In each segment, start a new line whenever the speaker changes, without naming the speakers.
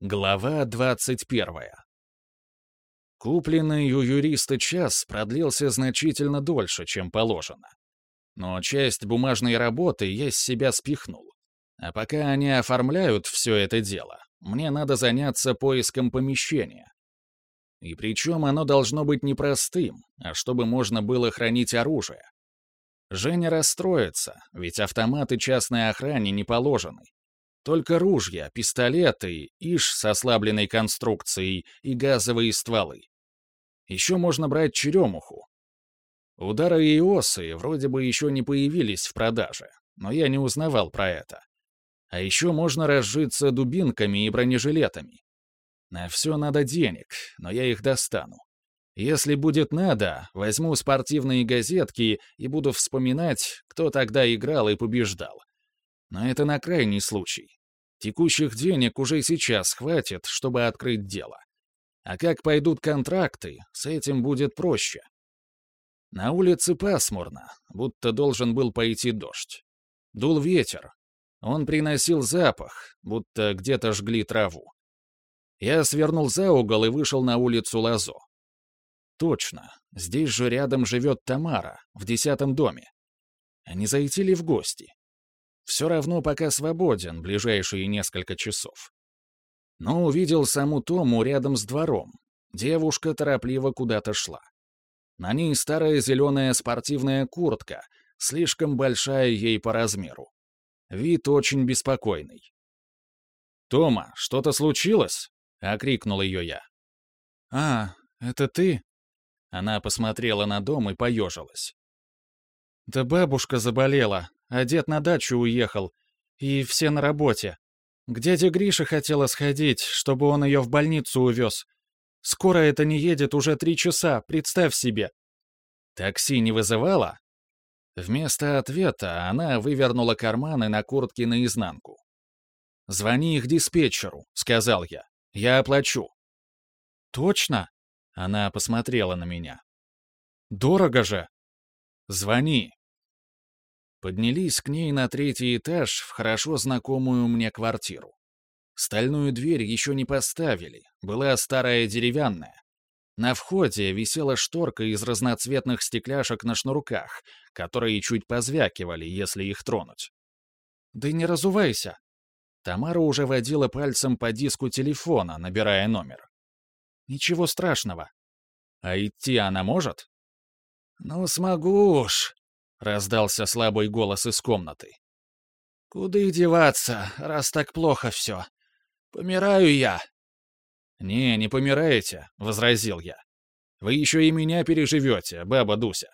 Глава 21. Купленный у юриста час продлился значительно дольше, чем положено. Но часть бумажной работы я с себя спихнул. А пока они оформляют все это дело, мне надо заняться поиском помещения. И причем оно должно быть не простым, а чтобы можно было хранить оружие. Женя расстроится, ведь автоматы частной охране не положены. Только ружья, пистолеты, иш с ослабленной конструкцией и газовые стволы. Еще можно брать черемуху. Удары и осы вроде бы еще не появились в продаже, но я не узнавал про это. А еще можно разжиться дубинками и бронежилетами. На все надо денег, но я их достану. Если будет надо, возьму спортивные газетки и буду вспоминать, кто тогда играл и побеждал. Но это на крайний случай. Текущих денег уже сейчас хватит, чтобы открыть дело. А как пойдут контракты, с этим будет проще. На улице пасмурно, будто должен был пойти дождь. Дул ветер. Он приносил запах, будто где-то жгли траву. Я свернул за угол и вышел на улицу Лазо. Точно, здесь же рядом живет Тамара, в десятом доме. А не зайти ли в гости? Все равно пока свободен ближайшие несколько часов. Но увидел саму Тому рядом с двором. Девушка торопливо куда-то шла. На ней старая зеленая спортивная куртка, слишком большая ей по размеру. Вид очень беспокойный. «Тома, что-то случилось?» — окрикнул ее я.
«А, это ты?»
Она посмотрела на дом и поежилась.
«Да бабушка заболела, а дед на дачу уехал, и все на работе. К дяде Грише хотела сходить, чтобы он ее в больницу увез. Скоро это не едет уже три часа, представь себе.
Такси не вызывала? Вместо ответа она вывернула карманы на куртке наизнанку. «Звони их диспетчеру», — сказал я. «Я оплачу».
«Точно?»
— она посмотрела на меня.
«Дорого же».
«Звони», Поднялись к ней на третий этаж в хорошо знакомую мне квартиру. Стальную дверь еще не поставили, была старая деревянная. На входе висела шторка из разноцветных стекляшек на шнурках, которые чуть позвякивали, если их тронуть.
«Да не разувайся!»
Тамара уже водила пальцем по диску телефона, набирая номер.
«Ничего страшного».
«А идти она может?»
«Ну, смогу уж», —
раздался слабый голос из комнаты.
«Куда деваться, раз так плохо все? Помираю я».
«Не, не помираете», — возразил я. «Вы еще и меня переживете, баба Дуся».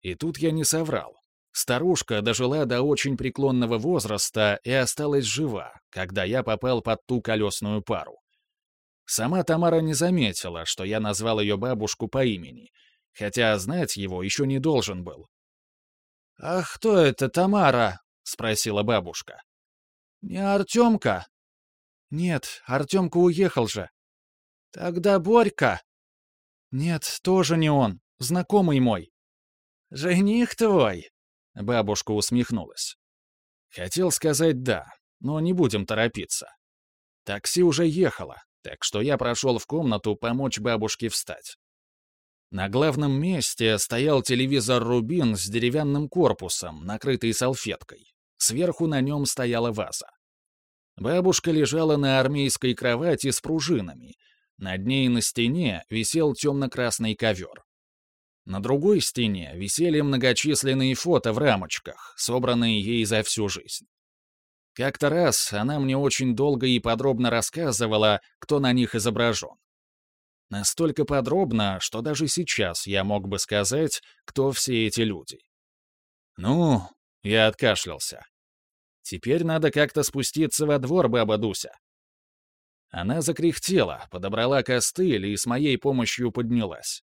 И тут я не соврал. Старушка дожила до очень преклонного возраста и осталась жива, когда я попал под ту колесную пару. Сама Тамара не заметила, что я назвал ее бабушку по имени, хотя знать его еще не должен был.
«А кто это Тамара?» — спросила бабушка. «Не Артемка?» «Нет, Артемка уехал же». «Тогда Борька?» «Нет, тоже не он. Знакомый мой». «Жених твой?» — бабушка усмехнулась.
Хотел сказать «да», но не будем торопиться. Такси уже ехало, так что я прошел в комнату помочь бабушке встать. На главном месте стоял телевизор «Рубин» с деревянным корпусом, накрытый салфеткой. Сверху на нем стояла ваза. Бабушка лежала на армейской кровати с пружинами. Над ней на стене висел темно-красный ковер. На другой стене висели многочисленные фото в рамочках, собранные ей за всю жизнь. Как-то раз она мне очень долго и подробно рассказывала, кто на них изображен. Настолько подробно, что даже сейчас я мог бы сказать, кто все эти люди. Ну, я откашлялся. Теперь надо как-то спуститься во двор, баба Дуся. Она закряхтела, подобрала костыль и с моей помощью поднялась.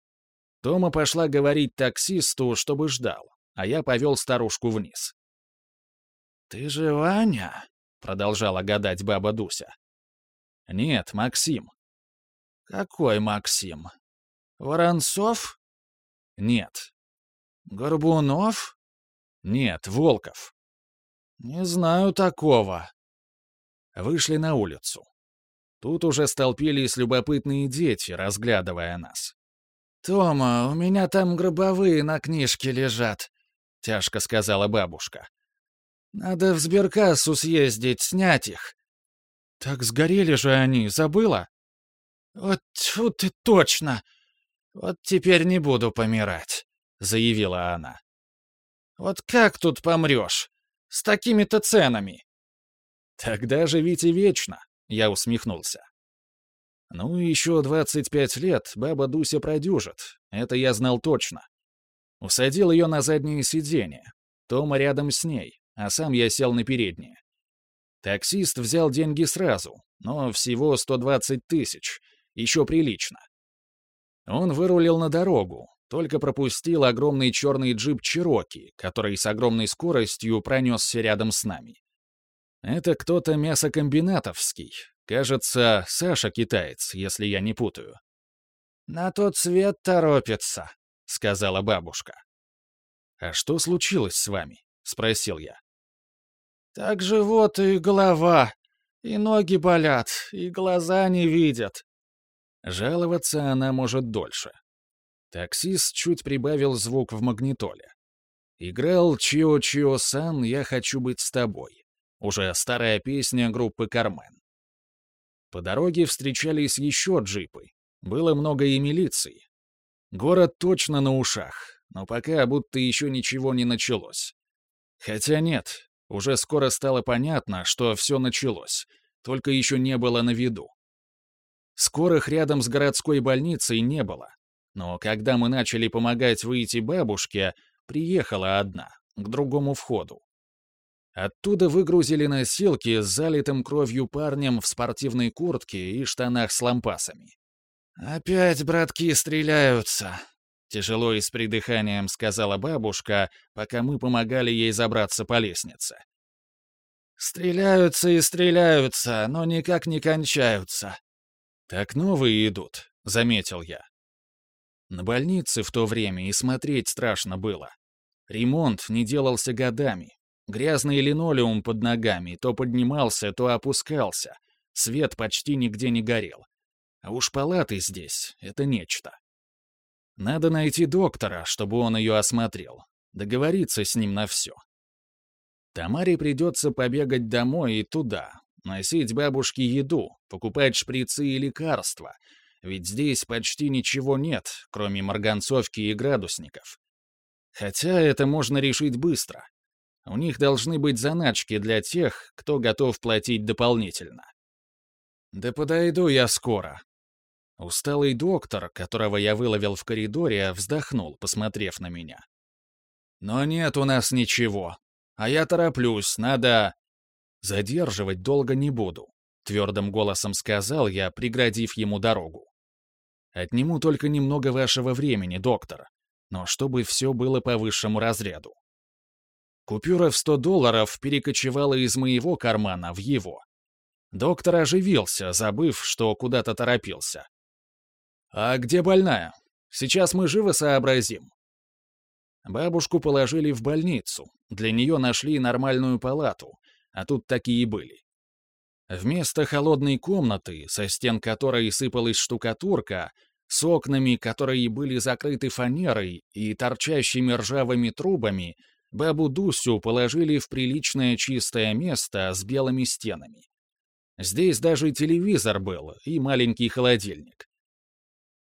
Тома пошла говорить таксисту, чтобы ждал, а я повел старушку вниз.
«Ты же Ваня?» — продолжала гадать баба Дуся.
«Нет, Максим.
«Какой Максим? Воронцов?»
«Нет».
«Горбунов?»
«Нет, Волков».
«Не знаю такого».
Вышли на улицу. Тут уже столпились любопытные дети, разглядывая нас.
«Тома, у меня там гробовые на книжке лежат», — тяжко сказала бабушка. «Надо в сберкассу съездить, снять их». «Так сгорели же они, забыла?» «Вот тьфу ты точно! Вот теперь не буду помирать», — заявила она. «Вот как тут помрешь? С такими-то ценами?»
«Тогда живите вечно», — я усмехнулся. Ну, еще 25 лет баба Дуся продюжит, это я знал точно. Усадил ее на заднее сиденье, Тома рядом с ней, а сам я сел на переднее. Таксист взял деньги сразу, но всего 120 тысяч, еще прилично. Он вырулил на дорогу, только пропустил огромный черный джип Чироки, который с огромной скоростью пронесся рядом с нами. Это кто-то мясокомбинатовский. Кажется, Саша китаец, если я не путаю.
«На тот свет торопится», — сказала бабушка.
«А что случилось с вами?» — спросил я.
«Так живот и голова, и ноги болят, и глаза не видят».
Жаловаться она может дольше. Таксист чуть прибавил звук в магнитоле. Играл «Чио-Чио-сан, я хочу быть с тобой». Уже старая песня группы «Кармен». По дороге встречались еще джипы. Было много и милиции. Город точно на ушах, но пока будто еще ничего не началось. Хотя нет, уже скоро стало понятно, что все началось, только еще не было на виду. Скорых рядом с городской больницей не было, но когда мы начали помогать выйти бабушке, приехала одна, к другому входу. Оттуда выгрузили носилки с залитым кровью парнем в спортивной куртке и штанах с лампасами.
«Опять братки стреляются», —
тяжело и с придыханием сказала бабушка, пока мы помогали ей забраться по лестнице.
«Стреляются и стреляются, но никак не кончаются».
«Так новые идут», — заметил я. На больнице в то время и смотреть страшно было. Ремонт не делался годами, Грязный линолеум под ногами то поднимался, то опускался. Свет почти нигде не горел. А уж палаты здесь — это нечто. Надо найти доктора, чтобы он ее осмотрел. Договориться с ним на все. Тамаре придется побегать домой и туда, носить бабушке еду, покупать шприцы и лекарства, ведь здесь почти ничего нет, кроме марганцовки и градусников. Хотя это можно решить быстро. У них должны быть заначки для тех, кто готов платить дополнительно. Да подойду я скоро. Усталый доктор, которого я выловил в коридоре, вздохнул, посмотрев на меня. Но нет у нас ничего. А я тороплюсь, надо... Задерживать долго не буду, твердым голосом сказал я, преградив ему дорогу. Отниму только немного вашего времени, доктор, но чтобы все было по высшему разряду. Купюра в 100 долларов перекочевала из моего кармана в его. Доктор оживился, забыв, что куда-то торопился. «А где больная? Сейчас мы живо сообразим». Бабушку положили в больницу. Для нее нашли нормальную палату, а тут такие были. Вместо холодной комнаты, со стен которой сыпалась штукатурка, с окнами, которые были закрыты фанерой и торчащими ржавыми трубами, Бабу Дусю положили в приличное чистое место с белыми стенами. Здесь даже телевизор был и маленький холодильник.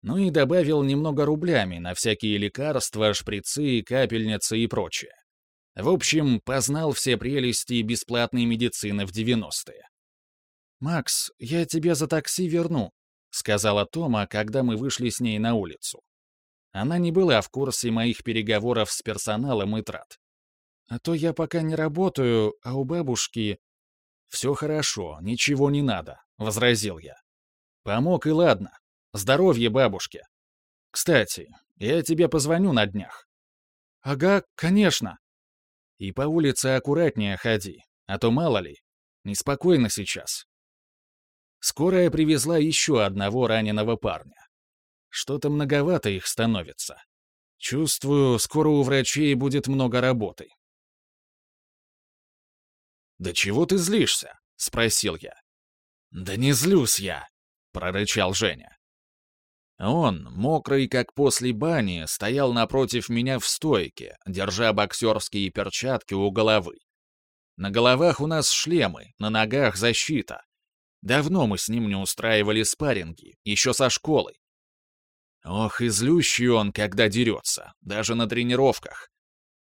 Ну и добавил немного рублями на всякие лекарства, шприцы, капельницы и прочее. В общем, познал все прелести бесплатной медицины в 90-е.
«Макс, я тебе за такси верну», — сказала Тома, когда мы вышли с ней на улицу. Она не была в курсе моих переговоров с персоналом и трат. А то я пока не работаю, а у бабушки...»
«Все хорошо, ничего не надо», — возразил я. «Помог и ладно. Здоровье бабушке. Кстати, я тебе позвоню на днях».
«Ага, конечно».
«И по улице аккуратнее ходи, а то мало ли. Неспокойно сейчас». Скорая привезла еще одного раненого парня. Что-то многовато их становится. Чувствую, скоро у врачей будет много работы. «Да чего ты злишься?» — спросил я.
«Да не злюсь я»,
прорычал Женя. Он, мокрый как после бани, стоял напротив меня в стойке, держа боксерские перчатки у головы. На головах у нас шлемы, на ногах защита. Давно мы с ним не устраивали спарринги, еще со школы. Ох, и злющий он, когда дерется, даже на тренировках.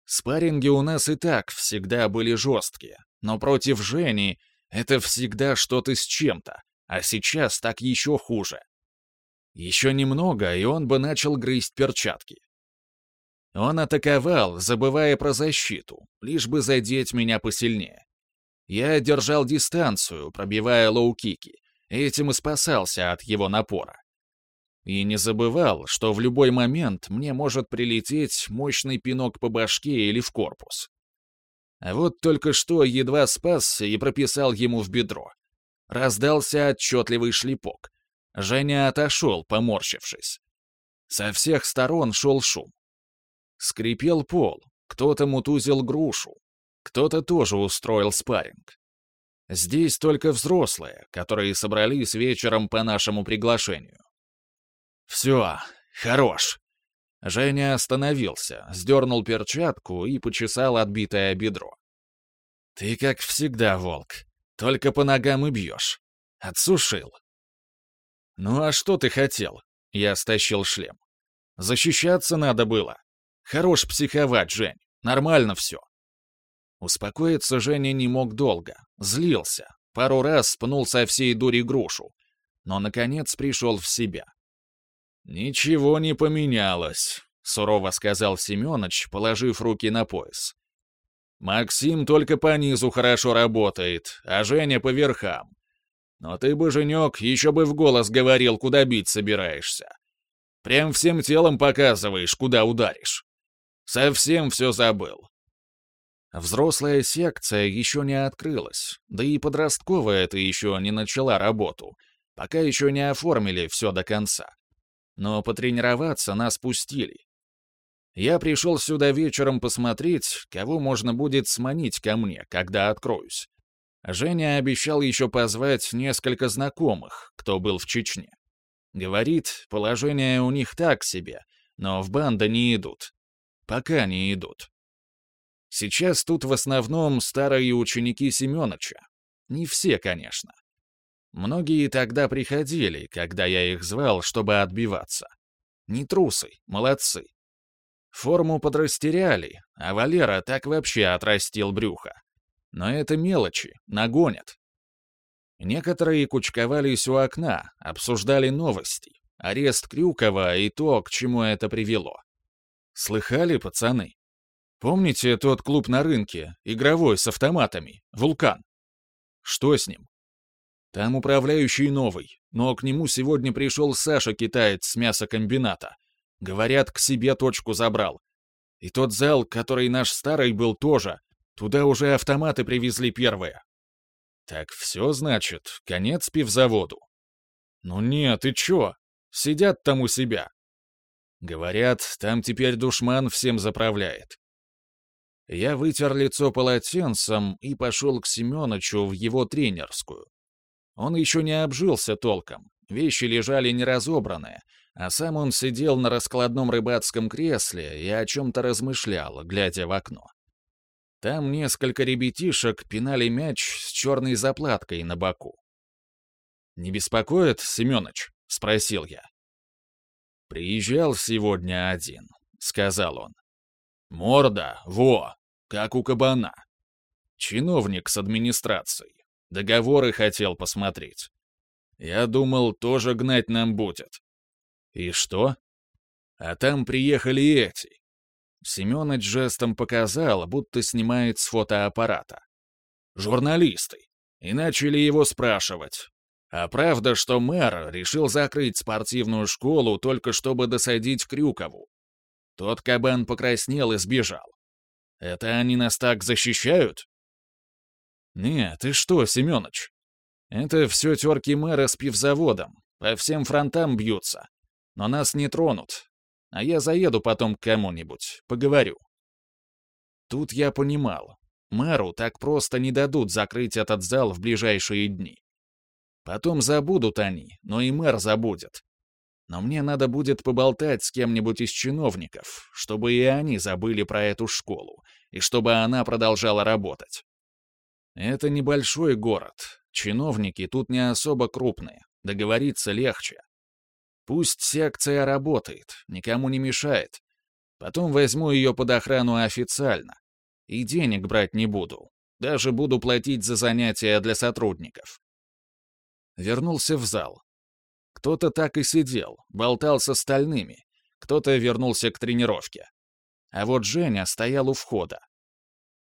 Спарринги у нас и так всегда были жесткие, но против Жени это всегда что-то с чем-то, а сейчас так еще хуже. Еще немного, и он бы начал грызть перчатки. Он атаковал, забывая про защиту, лишь бы задеть меня посильнее. Я держал дистанцию, пробивая лоу-кики, этим и спасался от его напора. И не забывал, что в любой момент мне может прилететь мощный пинок по башке или в корпус. А вот только что едва спасся и прописал ему в бедро. Раздался отчетливый шлепок. Женя отошел, поморщившись. Со всех сторон шел шум. Скрипел пол, кто-то мутузил грушу, кто-то тоже устроил спарринг. Здесь только взрослые, которые собрались вечером по нашему приглашению. «Все, хорош!» Женя остановился, сдернул перчатку и почесал отбитое бедро. «Ты, как всегда, волк, только по ногам и бьешь. Отсушил». «Ну а что ты хотел?» Я стащил шлем. «Защищаться надо было. Хорош психовать, Жень. Нормально все». Успокоиться Женя не мог долго, злился, пару раз пнул со всей дури грушу, но, наконец, пришел в себя. «Ничего не поменялось», — сурово сказал Семёныч, положив руки на пояс. «Максим только по низу хорошо работает, а Женя по верхам. Но ты бы, Женек, еще бы в голос говорил, куда бить собираешься. Прям всем телом показываешь, куда ударишь. Совсем все забыл. Взрослая секция еще не открылась, да и подростковая это еще не начала работу, пока еще не оформили все до конца. Но потренироваться нас пустили. Я пришел сюда вечером посмотреть, кого можно будет сманить ко мне, когда откроюсь. Женя обещал еще позвать несколько знакомых, кто был в Чечне. Говорит, положение у них так себе, но в банды не идут. Пока не идут. Сейчас тут в основном старые ученики Семёныча. Не все, конечно. Многие тогда приходили, когда я их звал, чтобы отбиваться. Не трусы, молодцы. Форму подрастеряли, а Валера так вообще отрастил брюхо. Но это мелочи, нагонят. Некоторые кучковались у окна, обсуждали новости, арест Крюкова и то, к чему это привело. Слыхали, пацаны? Помните тот клуб на рынке, игровой, с автоматами, «Вулкан»? Что с ним? Там управляющий новый, но к нему сегодня пришел Саша-китаец с мясокомбината. Говорят, к себе точку забрал. И тот зал, который наш старый был тоже, туда уже автоматы привезли первые. Так все, значит, конец пивзаводу. Ну нет, ты чё? Сидят там у себя. Говорят, там теперь душман всем заправляет. Я вытер лицо полотенцем и пошел к Семеновичу в его тренерскую. Он еще не обжился толком, вещи лежали неразобранные, а сам он сидел на раскладном рыбацком кресле и о чем-то размышлял, глядя в окно. Там несколько ребятишек пинали мяч с черной заплаткой на боку. «Не беспокоит, Семенович?» — спросил я. «Приезжал сегодня один», — сказал он. Морда, во, как у кабана. Чиновник с администрацией. Договоры хотел посмотреть. Я думал, тоже гнать нам будет. И что? А там приехали эти. Семёныч жестом показал, будто снимает с фотоаппарата. Журналисты. И начали его спрашивать. А правда, что мэр решил закрыть спортивную школу только чтобы досадить Крюкову? Тот кабан покраснел и сбежал. Это они нас так защищают? Нет, ты что, Семёныч? Это все терки мэра с пивзаводом. По всем фронтам бьются. Но нас не тронут. А я заеду потом к кому-нибудь, поговорю. Тут я понимал. Мэру так просто не дадут закрыть этот зал в ближайшие дни. Потом забудут они, но и мэр забудет. Но мне надо будет поболтать с кем-нибудь из чиновников, чтобы и они забыли про эту школу, и чтобы она продолжала работать. Это небольшой город. Чиновники тут не особо крупные. Договориться легче. Пусть секция работает, никому не мешает. Потом возьму ее под охрану официально. И денег брать не буду. Даже буду платить за занятия для сотрудников. Вернулся в зал. Кто-то так и сидел, болтал с остальными. Кто-то вернулся к тренировке. А вот Женя стоял у входа.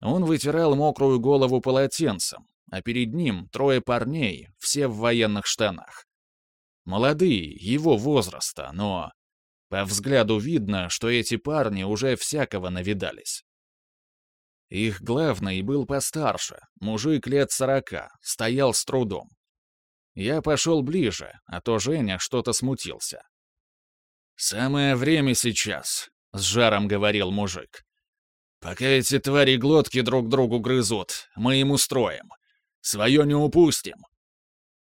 Он вытирал мокрую голову полотенцем, а перед ним трое парней, все в военных штанах. Молодые, его возраста, но... По взгляду видно, что эти парни уже всякого навидались. Их главный был постарше, мужик лет сорока, стоял с трудом. Я пошел ближе, а то Женя что-то смутился. «Самое время сейчас», — с жаром говорил мужик. «Пока эти твари глотки друг другу грызут, мы им устроим. Свое не упустим».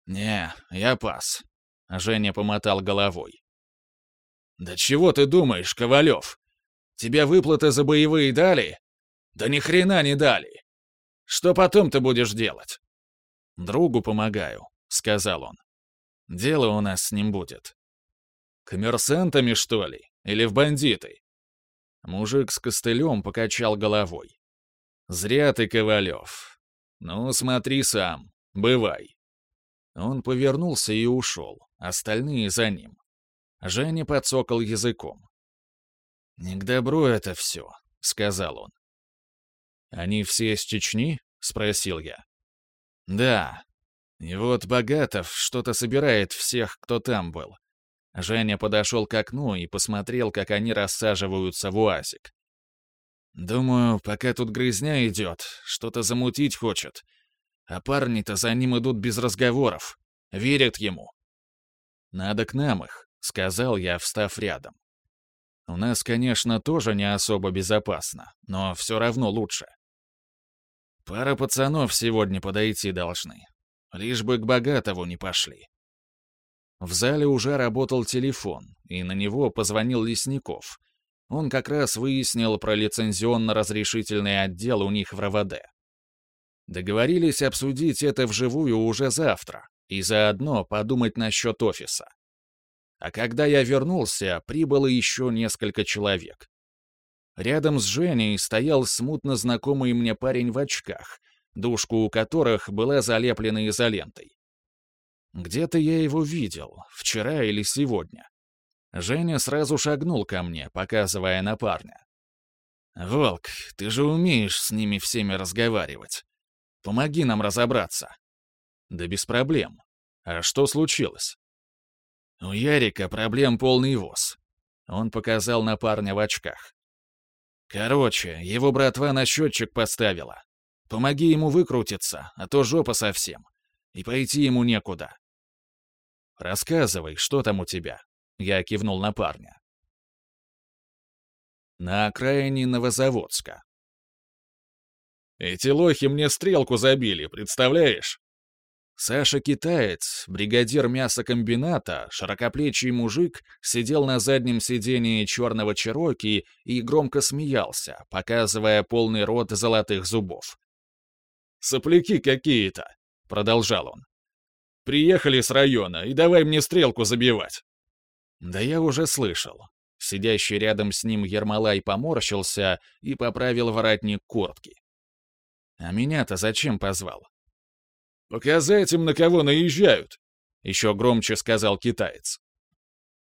«Не, я пас», — Женя помотал головой. «Да чего ты думаешь, Ковалев? Тебе выплаты за боевые дали? Да ни хрена не дали. Что потом ты будешь делать?» «Другу помогаю», — сказал он. «Дело у нас с ним будет». «Коммерсантами, что ли? Или в бандиты?» Мужик с костылем покачал головой. «Зря ты, Ковалев. Ну, смотри сам. Бывай». Он повернулся и ушел, остальные за ним. Женя подсокал языком. «Не к добру это все», — сказал он. «Они все из Чечни?» — спросил я. «Да. И вот Богатов что-то собирает всех, кто там был. Женя подошел к окну и посмотрел, как они рассаживаются в уазик. «Думаю, пока тут грызня идет, что-то замутить хочет. А парни-то за ним идут без разговоров. Верят ему. Надо к нам их. — сказал я, встав рядом. «У нас, конечно, тоже не особо безопасно, но все равно лучше. Пара пацанов сегодня подойти должны. Лишь бы к Богатову не пошли». В зале уже работал телефон, и на него позвонил Лесников. Он как раз выяснил про лицензионно-разрешительный отдел у них в РВД. Договорились обсудить это вживую уже завтра и заодно подумать насчет офиса. А когда я вернулся, прибыло еще несколько человек. Рядом с Женей стоял смутно знакомый мне парень в очках, дужку у которых была залеплена изолентой. Где-то я его видел, вчера или сегодня. Женя сразу шагнул ко мне, показывая на парня. «Волк, ты же умеешь с ними всеми разговаривать. Помоги нам разобраться». «Да без проблем. А что случилось?» У Ярика проблем полный воз. Он показал на парня в очках. Короче, его братва на счетчик поставила. Помоги ему выкрутиться, а то жопа совсем. И пойти ему некуда. Рассказывай, что там у тебя. Я кивнул на парня. На окраине Новозаводска. Эти лохи мне стрелку забили, представляешь? Саша Китаец, бригадир мясокомбината, широкоплечий мужик, сидел на заднем сидении черного чероки и громко смеялся, показывая полный рот золотых зубов. «Сопляки какие-то!» — продолжал он. «Приехали с района, и давай мне стрелку забивать!» Да я уже слышал. Сидящий рядом с ним Ермолай поморщился и поправил воротник куртки. «А меня-то зачем позвал?» «Показать им, на кого наезжают!» — еще громче сказал китаец.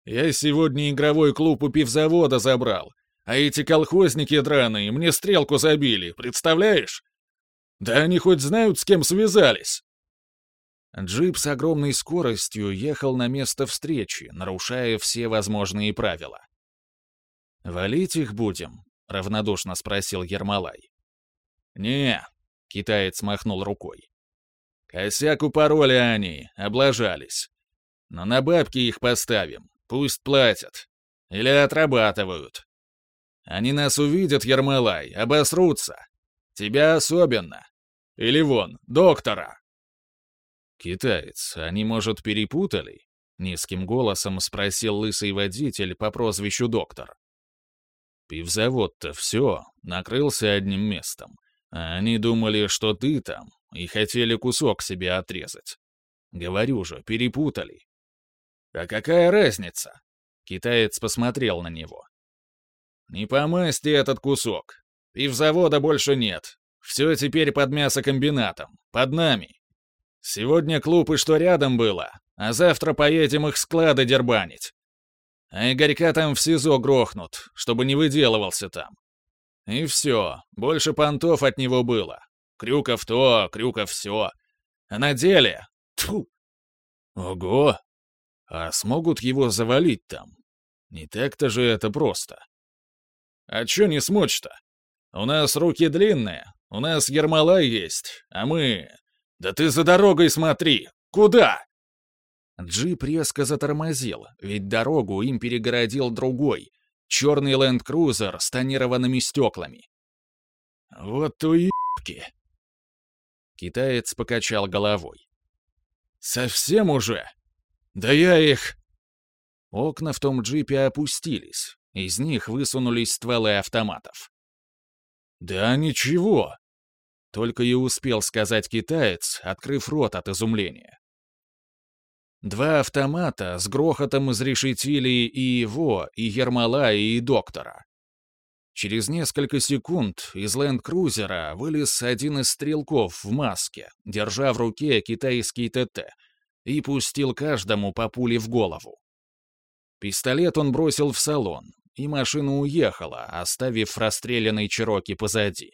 «Я сегодня игровой клуб у пивзавода забрал, а эти колхозники драные мне стрелку забили, представляешь? Да они хоть знают, с кем связались!» Джип с огромной скоростью ехал на место встречи, нарушая все возможные правила. «Валить их будем?» — равнодушно спросил Ермолай. «Не», — китаец махнул рукой. Косяк упороли они, облажались. Но на бабки их поставим, пусть платят. Или отрабатывают. Они нас увидят, Ермолай, обосрутся. Тебя особенно. Или вон, доктора. «Китаец, они, может, перепутали?» — низким голосом спросил лысый водитель по прозвищу доктор. «Пивзавод-то все, накрылся одним местом. А они думали, что ты там, и хотели кусок себе отрезать. Говорю же, перепутали». «А какая разница?» Китаец посмотрел на него. «Не по масти этот кусок. Пивзавода больше нет. Все теперь под мясокомбинатом, под нами. Сегодня клуб и что рядом было, а завтра поедем их склады дербанить. А Игорька там в СИЗО грохнут, чтобы не выделывался там. И все, больше понтов от него было. Крюков то, Крюков все. А на деле... Тьфу! Ого! А смогут его завалить там? Не так-то же это просто. А чё не смочь-то? У нас руки длинные, у нас Ермолай есть, а мы... «Да ты за дорогой смотри! Куда?»
Джип резко затормозил, ведь дорогу им перегородил другой, черный ленд-крузер с тонированными стеклами.
«Вот уебки!»
Китаец покачал головой.
«Совсем уже? Да я их...»
Окна в том джипе опустились, из них высунулись стволы автоматов.
«Да ничего!»
Только и успел сказать китаец, открыв рот от изумления. Два автомата с грохотом изрешетили и его, и Ермолая, и доктора. Через несколько секунд из ленд-крузера вылез один из стрелков в маске, держа в руке китайский ТТ, и пустил каждому по пуле в голову. Пистолет он бросил в салон, и машина уехала, оставив расстрелянный Чироки позади.